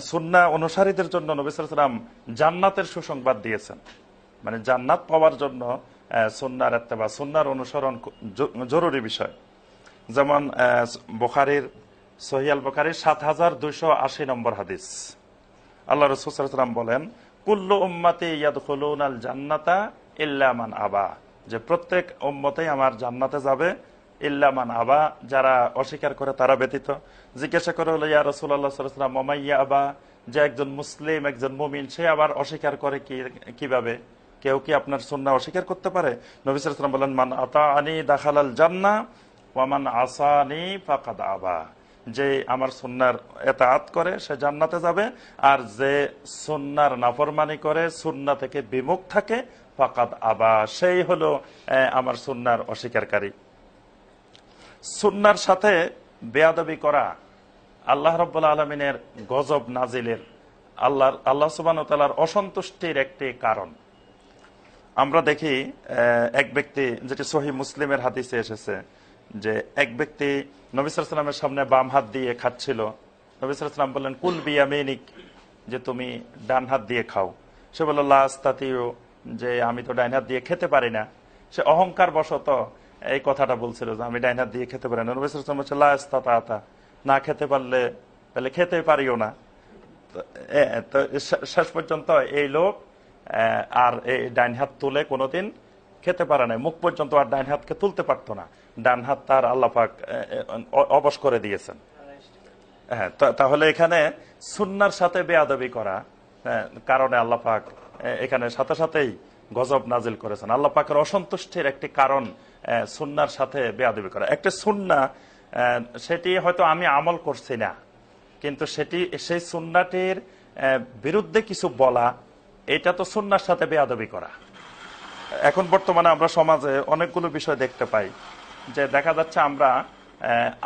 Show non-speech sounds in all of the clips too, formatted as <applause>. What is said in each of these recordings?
সুন্না অনুসারীদের জন্য নবিসাম জান্নাতের সুসংবাদ দিয়েছেন। মানে জান্নাত পাওয়ার জন্য সুন্নার এত্তেবা, সুন্নার অনুসরণ জরুরি বিষয়। যেমন বুখারীর সহিয়াল বুখারীর সাত হাজার দুইশো আশি নম্বর হাদিস। আল্লাহ রসুলাম বলেন, কুল্লু উম্মাতে ইয়াদখুলুন আল জান্নাতা ইল্লামান আবা। যে প্রত্যেক উম্মতেই আমার জান্নাতে যাবে ইল্লামান আবা, যারা অস্বীকার করে তারা ব্যতীত। জিজ্ঞাসা করে হলো, ইয়া রসুল্লাহ সাল্লাম মামাইয়া আবা, যে একজন মুসলিম, একজন মুমিন, সে আবার অস্বীকার করে কি, কীভাবে? কেউ কি আপনার সুন্না অস্বীকার করতে পারে? নবিসাম বলেন, মান আতা আনি দাখালাল জান্না ওয়ামান আসানি ফাকাদ আবা। যে আমার সুন্নার এতাত করে, সে জান্নাতে যাবে, আর যে সুন্নার নাফরমানি করে সুন্না থেকে বিমুখ থাকে, ফাকাদ আবা। সেই হলো আমার সুন্নার অস্বীকারী। সুন্নার সাথে বেয়াদবি করা আল্লাহ রব্বুল আলমিনের গজব নাজিলের আল্লাহ আল্লাহ সুবানতালার অসন্তুষ্টির একটি কারণ। আমরা দেখি এক ব্যক্তি, যেটি সহি মুসলিমের হাদিসে এসেছে, যে এক ব্যক্তি নবিসামের সামনে বাম হাত দিয়ে খাচ্ছিল। নবিসাম বললেন, কুল বিয়া বিয়ামিনিক, যে তুমি ডান হাত দিয়ে খাও। সে বলল লাস্তাতিও যে আমি তো ডাইন হাত দিয়ে খেতে পারি না। সে অহংকার বশত এই কথাটা বলছিল যে আমি ডাইন হাত দিয়ে খেতে পারি না। নবিসাম বলছে না খেতে পারলে তাহলে খেতে পারিও না। তো, শেষ পর্যন্ত এই লোক আর এই ডাইন হাত তুলে কোনোদিন খেতে পারে না মুখ পর্যন্ত আর ডাইন হাতকে তুলতে পারতো না। ডান হাত তার আল্লাপাক অবশ করে দিয়েছেন। হ্যাঁ তাহলে এখানে সুন্নার সাথে বেয়াদবি করা কারণে আল্লাপাক এখানে সাথে সাথেই গজব নাজিল করেছেন। আল্লাহ পাকের অসন্তুষ্টির একটি কারণ সুন্নার সাথে বেয়াদবি করা। একটা সুন্না সেটি হয়তো আমি আমল করছি না, কিন্তু সেটি, সেই সুন্নাটির বিরুদ্ধে কিছু বলা, এটা তো সুন্নার সাথে বেয়াদবি করা। এখন বর্তমানে আমরা সমাজে অনেকগুলো বিষয় দেখতে পাই, যে দেখা যাচ্ছে আমরা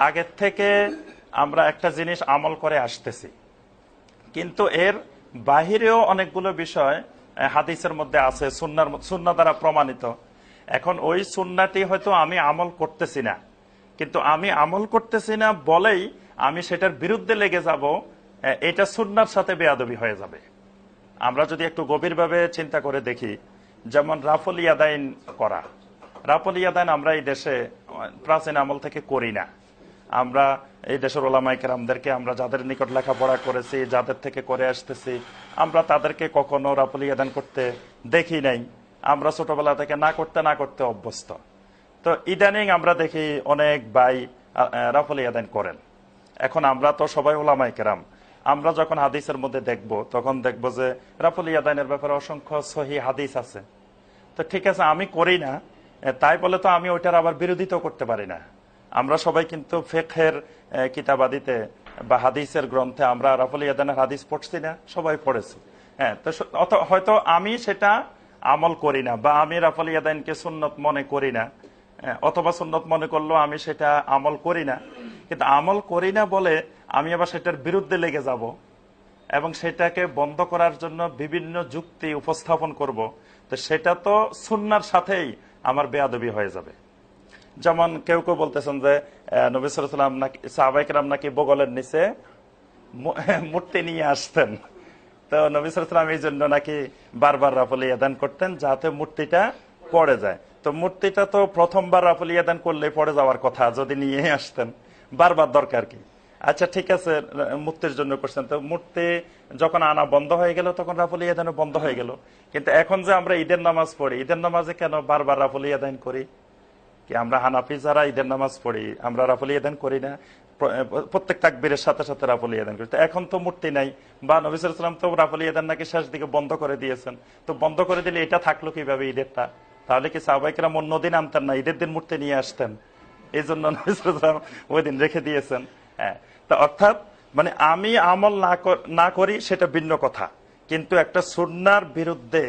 আগের থেকে আমরা একটা জিনিস আমল করে আসতেছি, কিন্তু এর বাহিরেও অনেকগুলো বিষয় হাদিসের মধ্যে আছে, সুন্নার সুন্না দ্বারা প্রমাণিত। এখন ওই সুন্নাটি হয়তো আমি আমল করতেছি না। কিন্তু আমি আমল করতেছি না বলেই আমি সেটার বিরুদ্ধে লেগে যাব এটা সুন্নার সাথে বেয়াদবি হয়ে যাবে। আমরা যদি একটু গভীরভাবে চিন্তা করে দেখি, যেমন রাফল ইয়াদাইন করা। রাফল ইয়াদাইন আমরা এই দেশে প্রাচীন আমল থেকে করি না। আমরা এই দেশের ওলামাই কেরামদেরকে, আমরা যাদের নিকট লেখাপড়া করেছি, যাদের থেকে করে আসতেছি, আমরা তাদেরকে কখনো রাফল ইয়াদান করতে দেখি নাই। আমরা ছোটবেলা থেকে না করতে না করতে অভ্যস্ত। তো ইদানিং আমরা দেখি অনেক ভাই রাফল ইয়াদান করেন। এখন আমরা তো সবাই ওলামাই কেরাম। আমরা যখন হাদিসের মধ্যে দেখব, তখন দেখব যে রাফুল ইয়াদাইনের ব্যাপারে অসংখ্য সহি হাদিস আছে। তো ঠিক আছে, আমি করি না তাই বলে তো আমি ওইটার আবার বিরোধিতা করতে পারি না। আমরা সবাই কিন্তু ফেকের কিতাবাদিতে বা হাদিসের গ্রন্থে আমরা রাফুল ইয়াদানের হাদিস পড়ছি না, সবাই পড়েছি। হ্যাঁ তো হয়তো আমি সেটা আমল করি না, বা আমি রাফুল ইয়াদাইনকে সুন্নত মনে করি না অথবা সুন্নত মনে করলেও আমি সেটা আমল করি না। কিন্তু আমল করি না বলে আমি আবার সেটার বিরুদ্ধে লেগে যাব এবং সেটাকে বন্ধ করার জন্য বিভিন্ন যুক্তি উপস্থাপন করব। তো সেটা তো সুন্নার সাথেই আমার বেয়াদবি হয়ে যাবে। যেমন কেউ কেউ বলতেছেন যে নবী সালাম নাকি সাহবাইকরাম নাকি বগলের নিচে <laughs> মূর্তি নিয়ে আসতেন। তো নবী সালাম এই জন্য নাকি বারবার রাফল ইয়াদান করতেন যাতে মূর্তিটা পড়ে যায়। তো মূর্তিটা তো প্রথমবার রাফল ইয়াদান করলে পড়ে যাওয়ার কথা, যদি নিয়ে আসতেন। বারবার দরকার কি? আচ্ছা ঠিক আছে, মূর্তির জন্য করছেন তো মূর্তি যখন আনা বন্ধ হয়ে গেল, তখন রাফল ইয়াদানও বন্ধ হয়ে গেল। কিন্তু এখন যে আমরা ঈদের নামাজ পড়ি, ঈদের নামাজে কেন বারবার রাফল ইয়াদান করি? কি আমরা হানাফি যারা ঈদের নামাজ পড়ি, আমরা রাফল ইয়াদান করি না? প্রত্যেক তাকবীরের সাথে সাথে রাফল ইয়াদান করি তো এখন তো মূর্তি নাই। বা নবিসাম তো রাফল ইয়াদান নাকি শেষ দিকে বন্ধ করে দিয়েছেন। তো বন্ধ করে দিলে এটা থাকল কীভাবে ঈদেরটা? তাহলে কি সাহবাইকরাম অন্যদিন আনতেন না? ঈদের দিন মূর্তি নিয়ে আসতেন। এই জন্য নবিসাম ওই দিন রেখে দিয়েছেন। হ্যাঁ। তা অর্থাৎ মানে আমি আমল না করি সেটা ভিন্ন কথা। কিন্তু একটা সুন্নার বিরুদ্ধে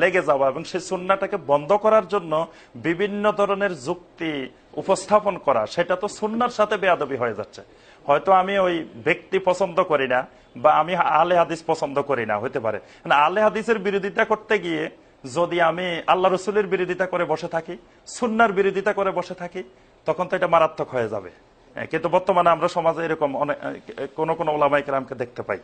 লেগে যাওয়া এবং সেই সুন্নাটাকে বন্ধ করার জন্য বিভিন্ন ধরনের যুক্তি উপস্থাপন করা সেটা তো সুন্নার সাথে বেয়াদবি হয়ে যাচ্ছে। হয়তো আমি ওই ব্যক্তি পছন্দ করি না বা আমি আলে হাদিস পছন্দ করি না হতে পারে। আলে হাদিসের বিরোধিতা করতে গিয়ে যদি আমি আল্লাহ রসুলের বিরোধিতা করে বসে থাকি সুন্নার বিরোধিতা করে বসে থাকি তখন তো এটা মারাত্মক হয়ে যাবে। হ্যাঁ, কিন্তু বর্তমানে আমরা সমাজে এরকম অনেক কোন কোন ওলামাইকেরামকে দেখতে পাই।